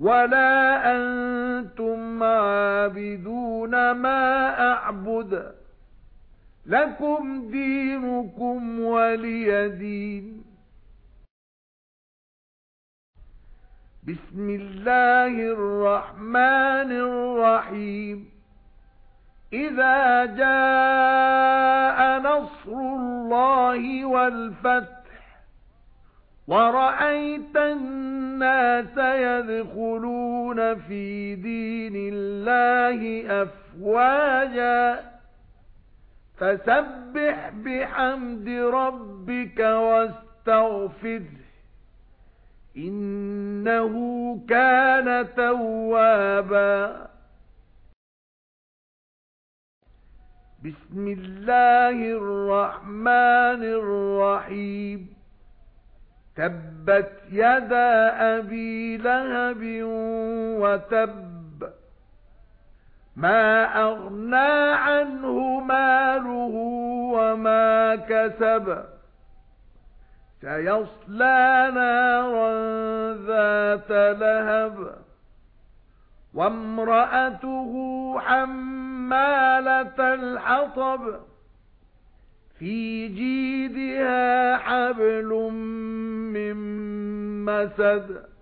وَلَا أَنْتُمْ عَابِدُونَ مَا أَعْبُدُ. لَكُمْ دِينُكُمْ وَلِيَ دِينِ. بِسْمِ اللَّهِ الرَّحْمَنِ الرَّحِيمِ. إِذَا جَاءَ نَصْرُ اللَّهِ وَالْفَتْحُ وَرَأَيْتَ النَّاسَ يَدْخُلُونَ فِي دِينِ اللَّهِ أَفْوَاجًا فَسَبِّحْ بِحَمْدِ رَبِّكَ وَاسْتَغْفِرْهُ إِنَّهُ كَانَ تَوَّابًا بِسْمِ اللَّهِ الرَّحْمَنِ الرَّحِيمِ تَبَّتْ يَدَا أَبِي لَهَبٍ وَتَبَّ. مَا أَغْنَى عَنْهُ مَالُهُ وَمَا كَسَبَ. سَيَصْلَى نَارًا ذَاتَ لَهَبٍ. وَامْرَأَتُهُ حَمَّالَةَ الْحَطَبِ. فِي جِيدِهَا حَبْلٌ مَّسَدٍ